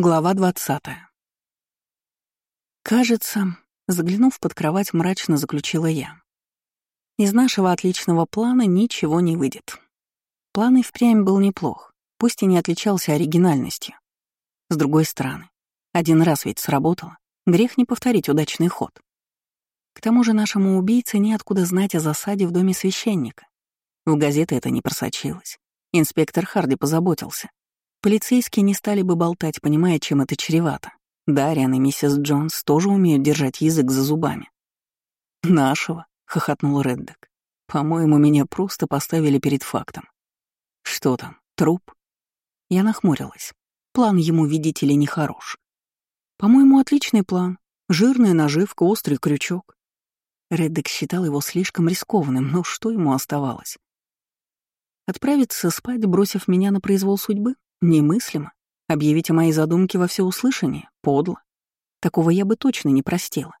Глава двадцатая. Кажется, заглянув под кровать, мрачно заключила я. Из нашего отличного плана ничего не выйдет. План и впрямь был неплох, пусть и не отличался оригинальностью. С другой стороны, один раз ведь сработало, грех не повторить удачный ход. К тому же нашему убийце неоткуда знать о засаде в доме священника. В газеты это не просочилось. Инспектор Харди позаботился. Полицейские не стали бы болтать, понимая, чем это чревато. Дариан и миссис Джонс тоже умеют держать язык за зубами. «Нашего», — хохотнул Реддек. «По-моему, меня просто поставили перед фактом». «Что там, труп?» Я нахмурилась. План ему, видите ли, нехорош. «По-моему, отличный план. Жирная наживка, острый крючок». Реддек считал его слишком рискованным, но что ему оставалось? Отправиться спать, бросив меня на произвол судьбы? Немыслимо. Объявить о моей задумке во всеуслышание — подло. Такого я бы точно не простила.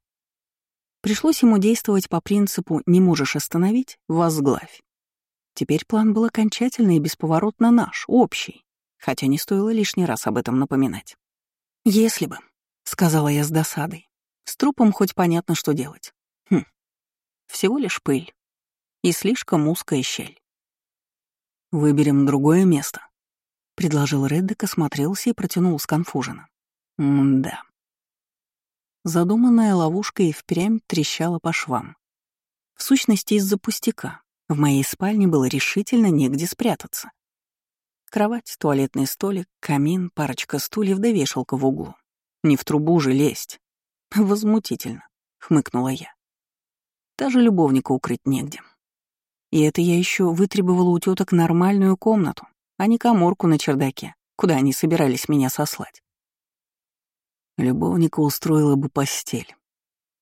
Пришлось ему действовать по принципу «не можешь остановить — возглавь». Теперь план был окончательно и бесповоротно наш, общий, хотя не стоило лишний раз об этом напоминать. «Если бы», — сказала я с досадой, — «с трупом хоть понятно, что делать. Хм, всего лишь пыль и слишком узкая щель. Выберем другое место предложил Реддек, осмотрелся и протянул сконфуженно. М-да. Задуманная ловушка и впрямь трещала по швам. В сущности, из-за пустяка. В моей спальне было решительно негде спрятаться. Кровать, туалетный столик, камин, парочка стульев да вешалка в углу. Не в трубу же лезть. Возмутительно, хмыкнула я. Даже любовника укрыть негде. И это я еще вытребовала у теток нормальную комнату, а не коморку на чердаке, куда они собирались меня сослать. Любовника устроила бы постель.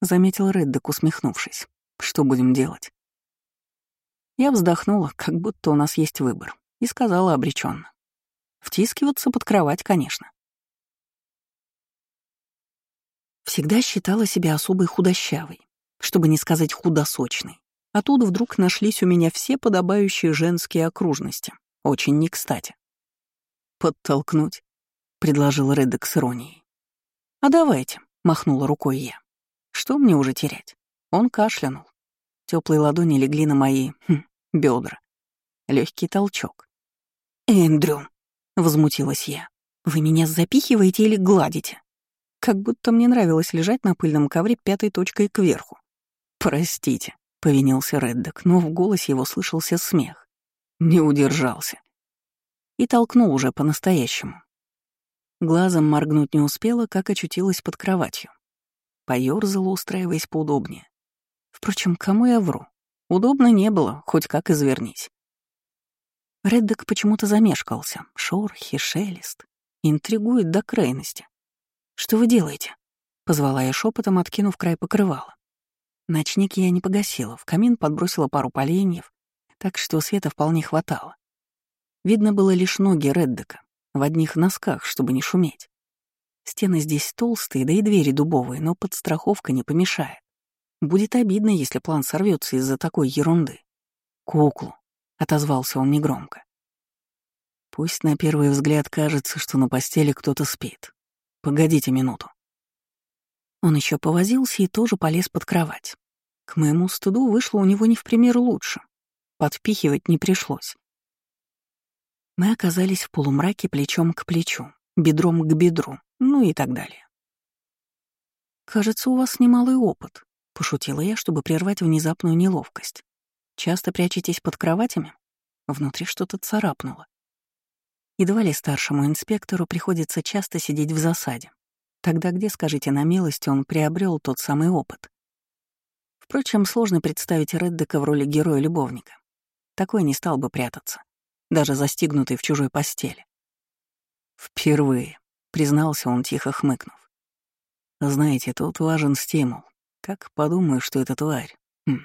Заметил Реддок, усмехнувшись. Что будем делать? Я вздохнула, как будто у нас есть выбор, и сказала обреченно. Втискиваться под кровать, конечно. Всегда считала себя особой худощавой, чтобы не сказать худосочной. Оттуда вдруг нашлись у меня все подобающие женские окружности. Очень не кстати. «Подтолкнуть», — предложил Реддек с иронией. «А давайте», — махнула рукой я. «Что мне уже терять?» Он кашлянул. Теплые ладони легли на мои хм, бедра. Легкий толчок. «Эндрю», — возмутилась я, — «вы меня запихиваете или гладите?» Как будто мне нравилось лежать на пыльном ковре пятой точкой кверху. «Простите», — повинился Реддек, но в голосе его слышался смех. Не удержался. И толкнул уже по-настоящему. Глазом моргнуть не успела, как очутилась под кроватью. Поёрзала, устраиваясь поудобнее. Впрочем, кому я вру? Удобно не было, хоть как извернись. Реддок почему-то замешкался. Шорхи, шелест. Интригует до крайности. «Что вы делаете?» — позвала я шепотом, откинув край покрывала. Ночник я не погасила, в камин подбросила пару поленьев, так что света вполне хватало. Видно было лишь ноги Реддека, в одних носках, чтобы не шуметь. Стены здесь толстые, да и двери дубовые, но подстраховка не помешает. Будет обидно, если план сорвется из-за такой ерунды. «Куклу», — отозвался он негромко. Пусть на первый взгляд кажется, что на постели кто-то спит. Погодите минуту. Он еще повозился и тоже полез под кровать. К моему стыду вышло у него не в пример лучше. Подпихивать не пришлось. Мы оказались в полумраке плечом к плечу, бедром к бедру, ну и так далее. «Кажется, у вас немалый опыт», — пошутила я, чтобы прервать внезапную неловкость. «Часто прячетесь под кроватями?» Внутри что-то царапнуло. Едва ли старшему инспектору приходится часто сидеть в засаде. Тогда где, скажите на милость, он приобрел тот самый опыт? Впрочем, сложно представить Реддека в роли героя-любовника. Такой не стал бы прятаться, даже застигнутый в чужой постели. «Впервые», — признался он, тихо хмыкнув. «Знаете, тут важен стимул. Как подумаю, что это тварь. Хм.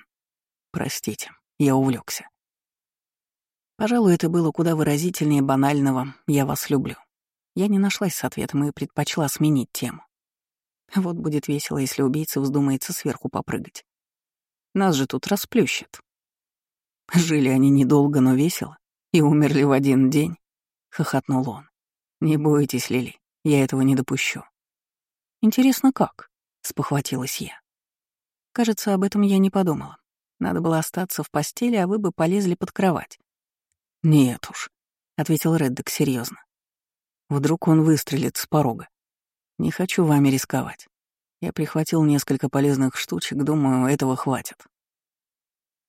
Простите, я увлекся. Пожалуй, это было куда выразительнее банального «я вас люблю». Я не нашлась с ответом и предпочла сменить тему. Вот будет весело, если убийца вздумается сверху попрыгать. Нас же тут расплющит. Жили они недолго, но весело, и умерли в один день, — хохотнул он. Не бойтесь, Лили, Я этого не допущу. Интересно, как? Спохватилась я. Кажется, об этом я не подумала. Надо было остаться в постели, а вы бы полезли под кровать. Нет уж, ответил Реддок серьезно. Вдруг он выстрелит с порога. Не хочу вами рисковать. Я прихватил несколько полезных штучек, думаю, этого хватит.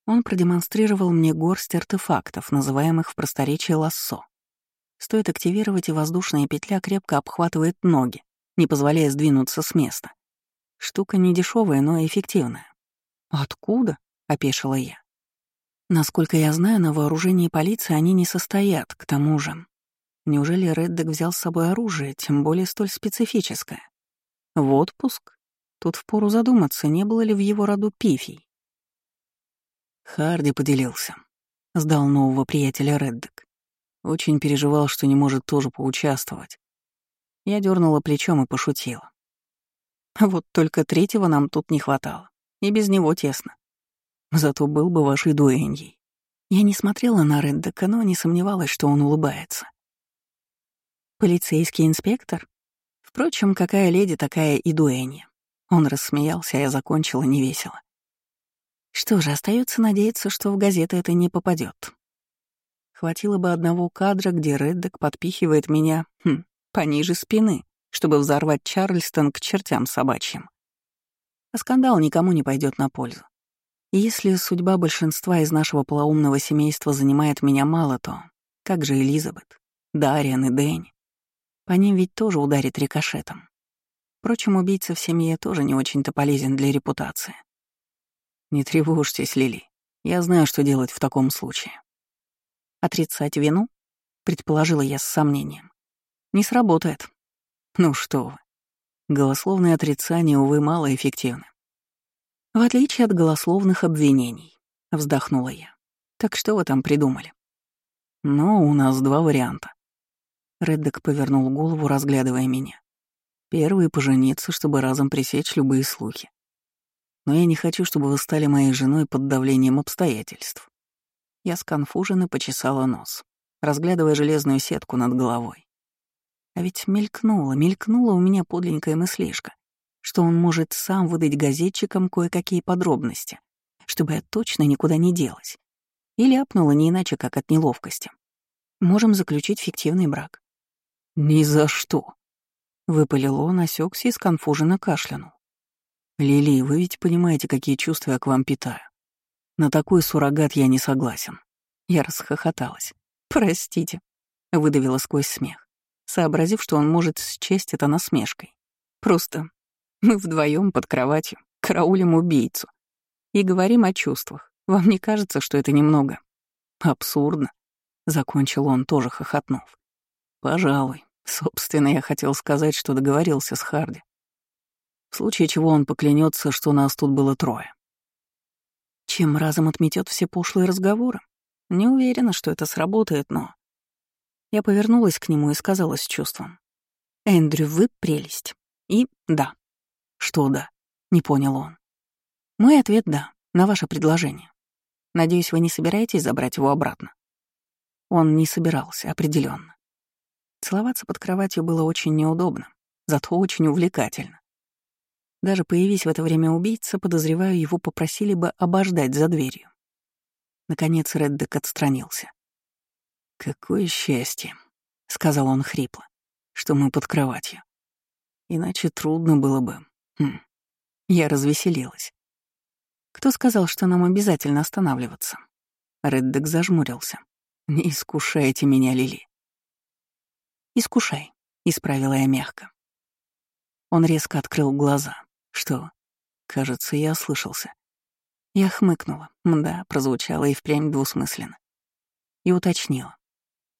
Он продемонстрировал мне горсть артефактов, называемых в просторечии лассо. Стоит активировать, и воздушная петля крепко обхватывает ноги, не позволяя сдвинуться с места. Штука не дешевая, но эффективная. «Откуда?» — опешила я. Насколько я знаю, на вооружении полиции они не состоят, к тому же. Неужели Реддек взял с собой оружие, тем более столь специфическое? В отпуск? Тут впору задуматься, не было ли в его роду пифий. Харди поделился. Сдал нового приятеля Реддек. Очень переживал, что не может тоже поучаствовать. Я дернула плечом и пошутила. Вот только третьего нам тут не хватало. И без него тесно. Зато был бы вашей дуэньей. Я не смотрела на Реддека, но не сомневалась, что он улыбается. Полицейский инспектор? Впрочем, какая леди, такая и дуэнья. Он рассмеялся, а я закончила невесело. Что же, остается надеяться, что в газеты это не попадет. Хватило бы одного кадра, где Реддек подпихивает меня хм, пониже спины, чтобы взорвать Чарльстон к чертям собачьим. А скандал никому не пойдет на пользу. И если судьба большинства из нашего полоумного семейства занимает меня мало, то как же Элизабет, Дариан и Дэнни? По ним ведь тоже ударит рикошетом. Впрочем, убийца в семье тоже не очень-то полезен для репутации. Не тревожьтесь, Лили. Я знаю, что делать в таком случае. Отрицать вину? Предположила я с сомнением. Не сработает. Ну что вы. Голословные отрицания, увы, малоэффективны. В отличие от голословных обвинений, вздохнула я. Так что вы там придумали? Ну, у нас два варианта. Реддек повернул голову, разглядывая меня. Первый — пожениться, чтобы разом пресечь любые слухи. Но я не хочу, чтобы вы стали моей женой под давлением обстоятельств. Я сконфуженно почесала нос, разглядывая железную сетку над головой. А ведь мелькнула, мелькнула у меня подленькая мыслишка, что он может сам выдать газетчикам кое-какие подробности, чтобы я точно никуда не делась. И ляпнула не иначе, как от неловкости. Можем заключить фиктивный брак. «Ни за что!» — выпалил он, и сконфуженно кашлянул. «Лили, вы ведь понимаете, какие чувства я к вам питаю. На такой суррогат я не согласен. Я расхохоталась. «Простите», — выдавила сквозь смех, сообразив, что он может счесть это насмешкой. «Просто мы вдвоем под кроватью караулим убийцу и говорим о чувствах. Вам не кажется, что это немного абсурдно?» Закончил он, тоже хохотнув. «Пожалуй. Собственно, я хотел сказать, что договорился с Харди. В случае чего он поклянется, что нас тут было трое. Чем разом отметет все пошлые разговоры? Не уверена, что это сработает, но... Я повернулась к нему и сказала с чувством. «Эндрю, вы прелесть». И «да». «Что да?» — не понял он. Мой ответ «да» на ваше предложение. Надеюсь, вы не собираетесь забрать его обратно. Он не собирался, определенно. Целоваться под кроватью было очень неудобно, зато очень увлекательно. Даже появись в это время убийца, подозреваю, его попросили бы обождать за дверью. Наконец Реддек отстранился. «Какое счастье», — сказал он хрипло, — «что мы под кроватью. Иначе трудно было бы. Хм. Я развеселилась. Кто сказал, что нам обязательно останавливаться?» Реддек зажмурился. «Не искушайте меня, Лили». «Искушай», — исправила я мягко. Он резко открыл глаза. Что? Кажется, я ослышался. Я хмыкнула. Да, прозвучало и впрямь двусмысленно. И уточнила.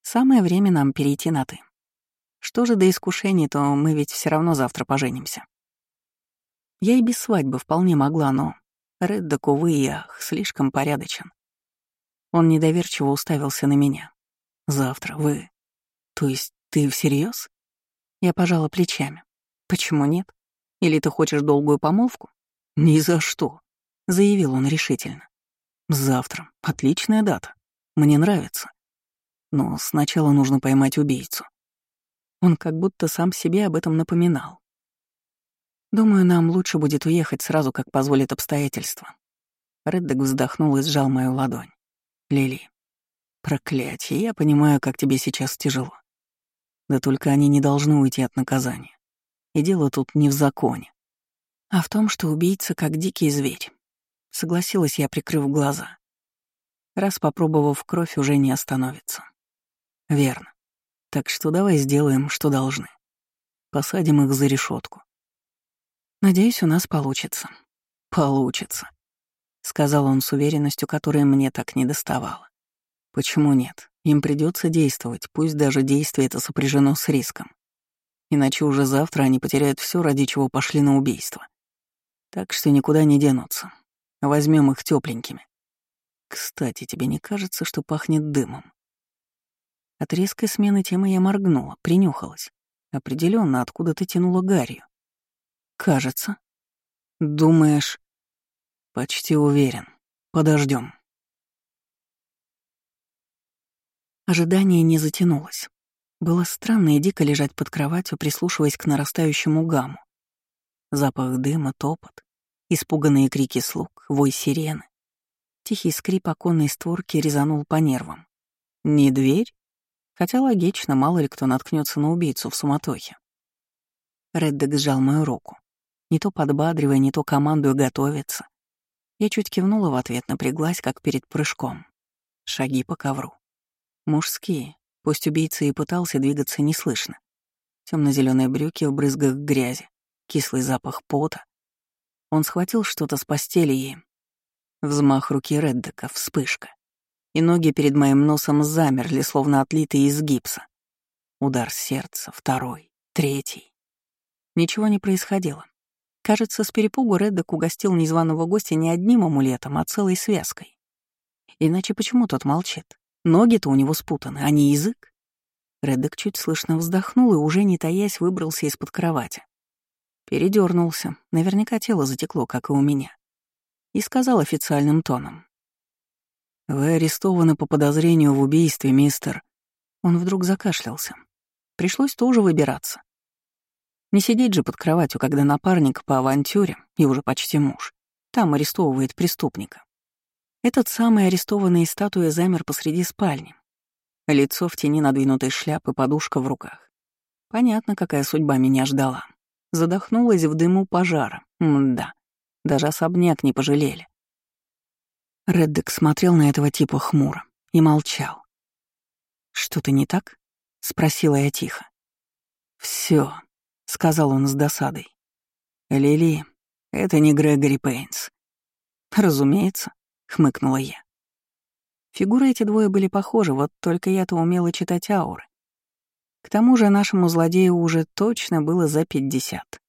Самое время нам перейти на «ты». Что же до искушений, то мы ведь все равно завтра поженимся. Я и без свадьбы вполне могла, но Реддок, увы ах, слишком порядочен. Он недоверчиво уставился на меня. «Завтра вы... То есть ты всерьез? Я пожала плечами. Почему нет? Или ты хочешь долгую помолвку? Ни за что, заявил он решительно. Завтра. Отличная дата. Мне нравится. Но сначала нужно поймать убийцу. Он как будто сам себе об этом напоминал. «Думаю, нам лучше будет уехать сразу, как позволит обстоятельства». Реддек вздохнул и сжал мою ладонь. «Лили, проклятие, я понимаю, как тебе сейчас тяжело. Да только они не должны уйти от наказания. И дело тут не в законе, а в том, что убийца как дикий зверь. Согласилась я, прикрыв глаза. Раз попробовав кровь, уже не остановится. Верно. Так что давай сделаем, что должны. Посадим их за решетку. Надеюсь, у нас получится. Получится, сказал он с уверенностью, которая мне так не доставала. Почему нет? Им придется действовать, пусть даже действие это сопряжено с риском. Иначе уже завтра они потеряют все, ради чего пошли на убийство. Так что никуда не денутся. Возьмем их тепленькими. Кстати, тебе не кажется, что пахнет дымом? От резкой смены темы я моргнула, принюхалась. Определенно, откуда ты тянула гарью. Кажется. Думаешь? Почти уверен. Подождем. Ожидание не затянулось. Было странно и дико лежать под кроватью, прислушиваясь к нарастающему гамму. Запах дыма, топот, испуганные крики слуг, вой сирены. Тихий скрип оконной створки резанул по нервам. Не дверь? Хотя логично, мало ли кто наткнется на убийцу в суматохе. Реддек сжал мою руку. Не то подбадривая, не то командуя готовиться. Я чуть кивнула в ответ, напряглась, как перед прыжком. Шаги по ковру. Мужские, пусть убийца и пытался двигаться неслышно. Темно-зеленые брюки в брызгах грязи, кислый запах пота. Он схватил что-то с постели и Взмах руки Реддека, вспышка. И ноги перед моим носом замерли, словно отлитые из гипса. Удар сердца, второй, третий. Ничего не происходило. Кажется, с перепугу Реддек угостил незваного гостя не одним амулетом, а целой связкой. Иначе почему тот молчит? Ноги-то у него спутаны, а не язык. Реддек чуть слышно вздохнул и, уже не таясь, выбрался из-под кровати. Передернулся. Наверняка тело затекло, как и у меня и сказал официальным тоном. «Вы арестованы по подозрению в убийстве, мистер...» Он вдруг закашлялся. Пришлось тоже выбираться. Не сидеть же под кроватью, когда напарник по авантюре, и уже почти муж, там арестовывает преступника. Этот самый арестованный статуя замер посреди спальни. Лицо в тени надвинутой шляпы, подушка в руках. Понятно, какая судьба меня ждала. Задохнулась в дыму пожара. М да. Даже особняк не пожалели. Реддек смотрел на этого типа хмуро и молчал. «Что-то не так?» — спросила я тихо. Все, сказал он с досадой. «Лили, это не Грегори Пейнс». «Разумеется», — хмыкнула я. Фигуры эти двое были похожи, вот только я-то умела читать ауры. К тому же нашему злодею уже точно было за пятьдесят.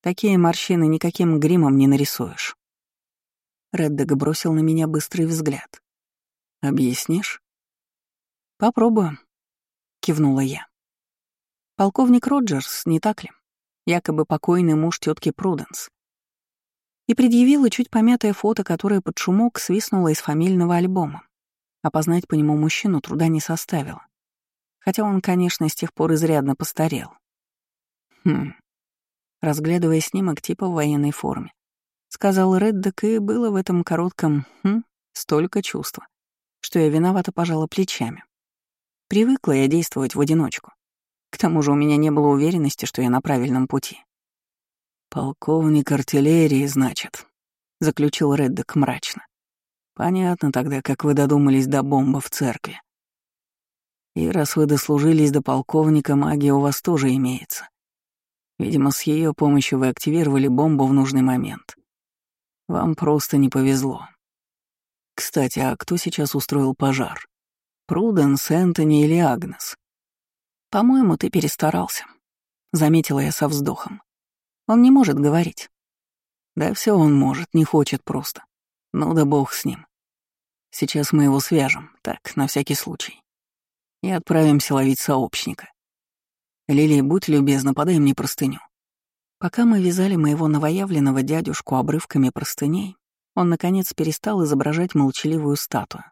Такие морщины никаким гримом не нарисуешь. Реддек бросил на меня быстрый взгляд. «Объяснишь?» «Попробую», — кивнула я. «Полковник Роджерс, не так ли? Якобы покойный муж тетки Пруденс. И предъявила чуть помятое фото, которое под шумок свистнуло из фамильного альбома. Опознать по нему мужчину труда не составило. Хотя он, конечно, с тех пор изрядно постарел. Хм, разглядывая снимок типа в военной форме. Сказал Реддек, и было в этом коротком «хм» столько чувства, что я виновата пожала плечами. Привыкла я действовать в одиночку. К тому же у меня не было уверенности, что я на правильном пути. «Полковник артиллерии, значит», — заключил Реддек мрачно. «Понятно тогда, как вы додумались до бомбы в церкви. И раз вы дослужились до полковника, магия у вас тоже имеется. Видимо, с ее помощью вы активировали бомбу в нужный момент. Вам просто не повезло. Кстати, а кто сейчас устроил пожар? Пруденс, Энтони или Агнес? По-моему, ты перестарался. Заметила я со вздохом. Он не может говорить. Да все он может, не хочет просто. Ну да бог с ним. Сейчас мы его свяжем, так, на всякий случай. И отправимся ловить сообщника. «Лили, будь любезна, подай мне простыню». Пока мы вязали моего новоявленного дядюшку обрывками простыней, он, наконец, перестал изображать молчаливую статую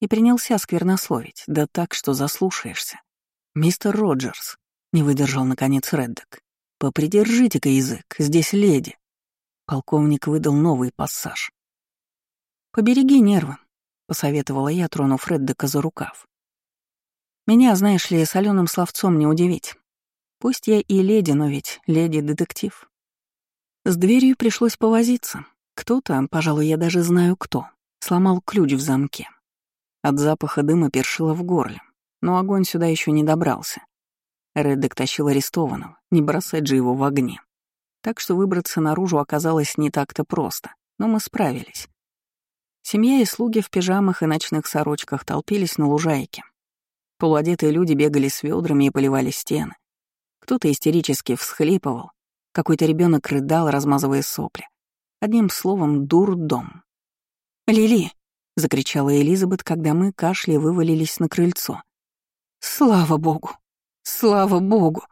и принялся сквернословить, да так, что заслушаешься. «Мистер Роджерс, Не выдержал, наконец, Реддок. «Попридержите-ка язык, здесь леди». Полковник выдал новый пассаж. «Побереги нервы», — посоветовала я, тронув Реддека за рукав. «Меня, знаешь ли, соленым словцом не удивить. Пусть я и леди, но ведь леди-детектив». С дверью пришлось повозиться. Кто-то, пожалуй, я даже знаю кто, сломал ключ в замке. От запаха дыма першило в горле, но огонь сюда еще не добрался. Реддек тащил арестованного, не бросать же его в огне. Так что выбраться наружу оказалось не так-то просто, но мы справились. Семья и слуги в пижамах и ночных сорочках толпились на лужайке. Полуодетые люди бегали с ведрами и поливали стены. Кто-то истерически всхлипывал, какой-то ребенок рыдал, размазывая сопли. Одним словом, дурдом. «Лили!» — закричала Элизабет, когда мы, кашля, вывалились на крыльцо. «Слава богу! Слава богу!»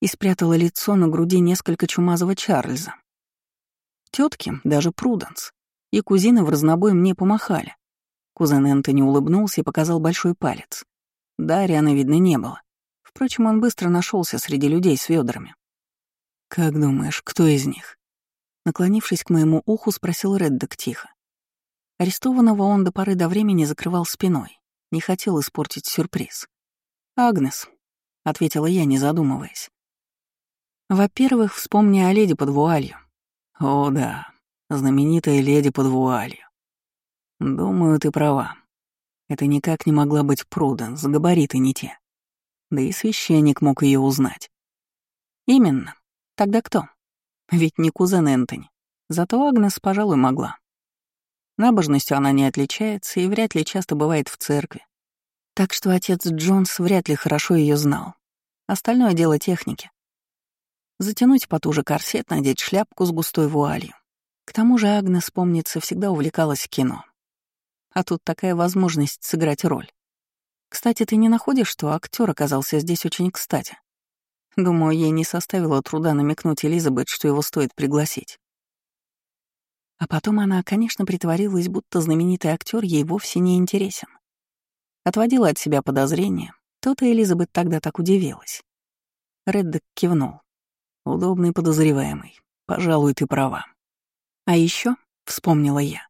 И спрятала лицо на груди несколько чумазого Чарльза. Тетки, даже Пруденс, и кузины в разнобой мне помахали. Кузен Энтони улыбнулся и показал большой палец. Дариана, видно, не было. Впрочем, он быстро нашелся среди людей с ведрами. «Как думаешь, кто из них?» Наклонившись к моему уху, спросил Реддок тихо. Арестованного он до поры до времени закрывал спиной, не хотел испортить сюрприз. «Агнес», — ответила я, не задумываясь. «Во-первых, вспомни о леди под вуалью». «О, да, знаменитая леди под вуалью. Думаю, ты права. Это никак не могла быть Пруденс, габариты не те. Да и священник мог ее узнать». «Именно. Тогда кто?» Ведь не кузен Энтони. Зато Агнес, пожалуй, могла. Набожностью она не отличается и вряд ли часто бывает в церкви. Так что отец Джонс вряд ли хорошо ее знал. Остальное дело техники. Затянуть потуже корсет, надеть шляпку с густой вуалью. К тому же Агнес, помнится, всегда увлекалась кино. А тут такая возможность сыграть роль. Кстати, ты не находишь, что актер оказался здесь очень кстати? Думаю, ей не составило труда намекнуть Элизабет, что его стоит пригласить. А потом она, конечно, притворилась, будто знаменитый актер ей вовсе не интересен. Отводила от себя подозрения. То-то Элизабет тогда так удивилась. Реддек кивнул. «Удобный подозреваемый. Pожалуй, ты права». А еще, вспомнила я,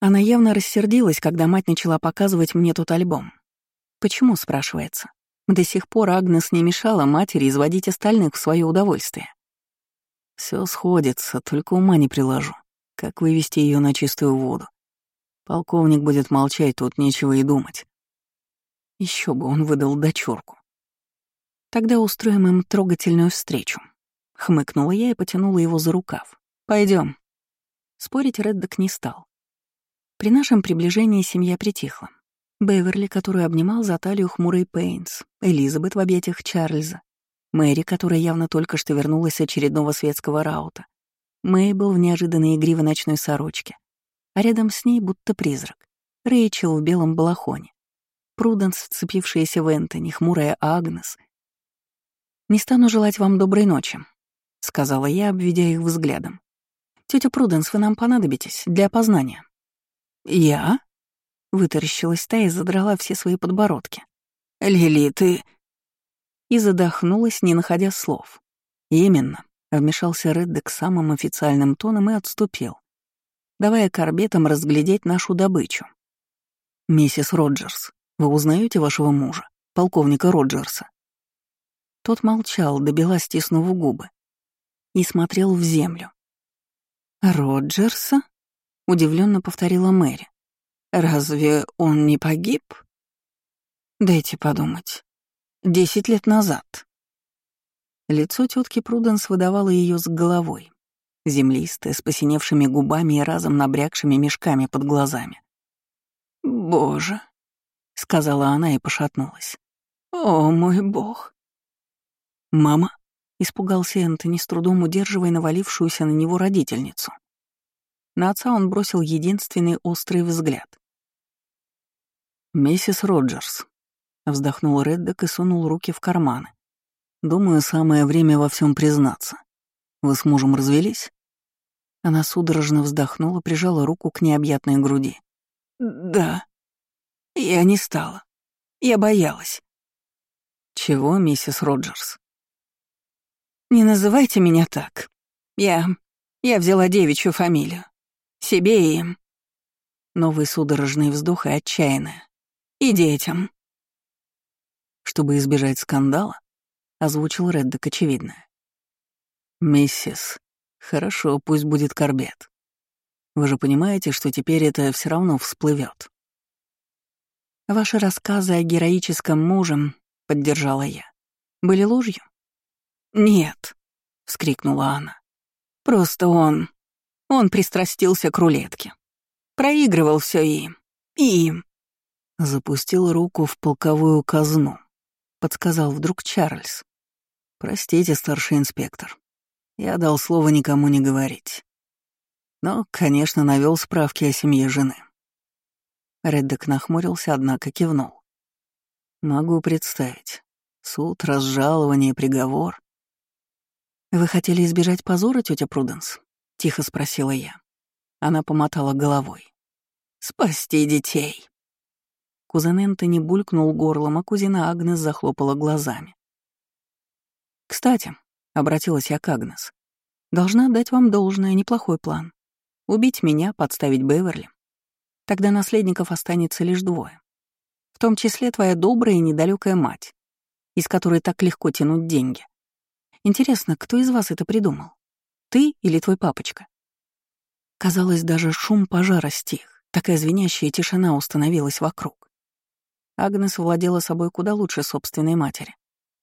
она явно рассердилась, когда мать начала показывать мне тот альбом. Почему, спрашивается? До сих пор Агнес не мешала матери изводить остальных в свое удовольствие. Все сходится, только ума не приложу. Как вывести ее на чистую воду? Полковник будет молчать, тут нечего и думать. Еще бы он выдал дочурку. Тогда устроим им трогательную встречу. Хмыкнула я и потянула его за рукав. Пойдем. Спорить Реддок не стал. При нашем приближении семья притихла. Беверли, который обнимал за талию хмурый Пейнс, Элизабет в объятиях Чарльза, Мэри, которая явно только что вернулась с очередного светского раута, Мейбл в неожиданной игривой ночной сорочке, а рядом с ней будто призрак, Рэйчел в белом балахоне, Пруденс, вцепившаяся в Энтони, хмурая Агнес. «Не стану желать вам доброй ночи», — сказала я, обведя их взглядом. «Тётя Пруденс, вы нам понадобитесь для опознания». «Я?» Вытаращилась та и задрала все свои подбородки. «Лили, ты...» И задохнулась, не находя слов. «Именно», — вмешался Реддек самым официальным тоном и отступил, давая корбетам разглядеть нашу добычу. «Миссис Роджерс, вы узнаете вашего мужа, полковника Роджерса?» Тот молчал, добила стиснув губы, и смотрел в землю. «Роджерса?» — удивленно повторила Мэри. Разве он не погиб? Дайте подумать. Десять лет назад. Лицо тетки Пруденс выдавало ее с головой, землистое, с посиневшими губами и разом набрякшими мешками под глазами. «Боже!» — сказала она и пошатнулась. «О, мой бог!» «Мама!» — испугался Энтони, с трудом удерживая навалившуюся на него родительницу. На отца он бросил единственный острый взгляд. «Миссис Роджерс», — вздохнул Реддок и сунул руки в карманы. «Думаю, самое время во всем признаться. Вы с мужем развелись?» Она судорожно вздохнула, прижала руку к необъятной груди. «Да. Я не стала. Я боялась». «Чего, миссис Роджерс?» «Не называйте меня так. Я... я взяла девичью фамилию. Себе и им». Новый судорожный вздох и отчаянное. «И детям». Чтобы избежать скандала, озвучил Реддок очевидное. «Миссис, хорошо, пусть будет корбет. Вы же понимаете, что теперь это все равно всплывет. Ваши рассказы о героическом муже, поддержала я, были ложью? Нет, вскрикнула она. Просто он... Он пристрастился к рулетке. Проигрывал все и... и... Запустил руку в полковую казну, подсказал вдруг Чарльз. Простите, старший инспектор. Я дал слово никому не говорить. Но, конечно, навел справки о семье жены. Реддек нахмурился, однако кивнул. Могу представить. Суд, разжалование, приговор. «Вы хотели избежать позора, тетя Пруденс?» — тихо спросила я. Она помотала головой. «Спасти детей!» Кузен Энтони булькнул горлом, а кузина Агнес захлопала глазами. «Кстати», — обратилась я к Агнес, — «должна отдать вам должное, неплохой план. Убить меня, подставить Беверли. Тогда наследников останется лишь двое. В том числе твоя добрая и недалекая мать, из которой так легко тянуть деньги. Интересно, кто из вас это придумал? Ты или твой папочка? Казалось, даже шум пожара стих, такая звенящая тишина установилась вокруг. Агнес владела собой куда лучше собственной матери.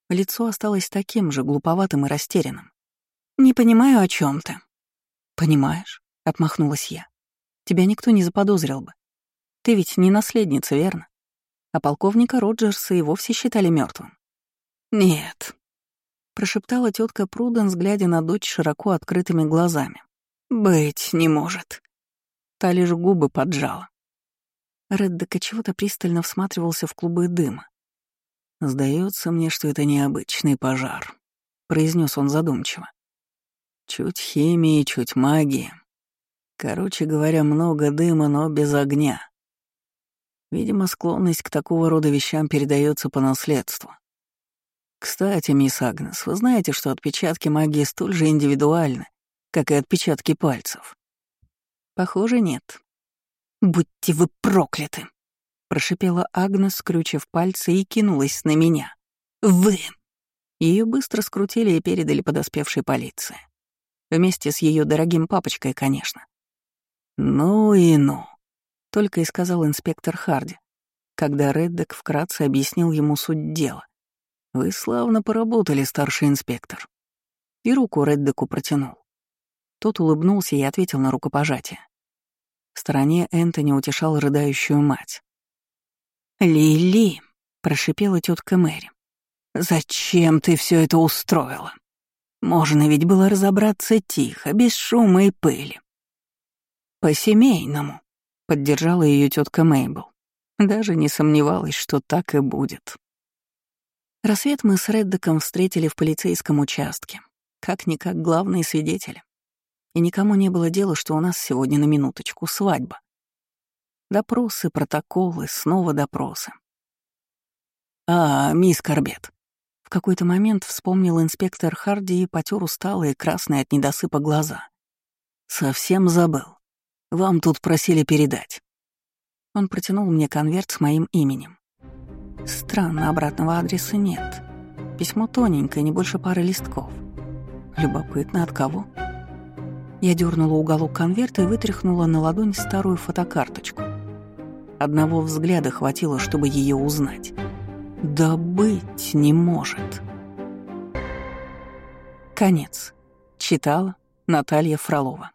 Лицо осталось таким же, глуповатым и растерянным. «Не понимаю, о чем ты». «Понимаешь?» — отмахнулась я. «Тебя никто не заподозрил бы. Ты ведь не наследница, верно? А полковника Роджерса и вовсе считали мертвым. «Нет», — прошептала тетка Пруденс, глядя на дочь широко открытыми глазами. «Быть не может». Та лишь губы поджала. Реддека чего-то пристально всматривался в клубы дыма. Сдается мне, что это необычный пожар», — произнес он задумчиво. «Чуть химии, чуть магии, Короче говоря, много дыма, но без огня. Видимо, склонность к такого рода вещам передается по наследству. Кстати, мисс Агнес, вы знаете, что отпечатки магии столь же индивидуальны, как и отпечатки пальцев? Похоже, нет. Будьте вы прокляты! Прошипела Агнес, скрючив пальцы, и кинулась на меня. Вы! Ее быстро скрутили и передали подоспевшей полиции. Вместе с ее дорогим папочкой, конечно. «Ну и ну», — только и сказал инспектор Харди, когда Реддек вкратце объяснил ему суть дела. «Вы славно поработали, старший инспектор». И руку Реддеку протянул. Тот улыбнулся и ответил на рукопожатие. В стороне Энтони утешал рыдающую мать. «Лили», — прошипела тетка Мэри, — «зачем ты все это устроила? Можно ведь было разобраться тихо, без шума и пыли. «По-семейному», — поддержала ее тетка Мейбл. Даже не сомневалась, что так и будет. Рассвет мы с Реддеком встретили в полицейском участке, как-никак главные свидетели. И никому не было дела, что у нас сегодня на минуточку свадьба. Допросы, протоколы, снова допросы. «А, мисс Корбет», в какой-то момент вспомнил инспектор Харди и потер усталые, красные от недосыпа глаза. «Совсем забыл. Вам тут просили передать». Он протянул мне конверт с моим именем. Странно, обратного адреса нет. Письмо тоненькое, не больше пары листков. Любопытно, от кого? Я дернула уголок конверта и вытряхнула на ладонь старую фотокарточку. Одного взгляда хватило, чтобы ее узнать. Да быть не может. Конец. Читала Наталья Фролова.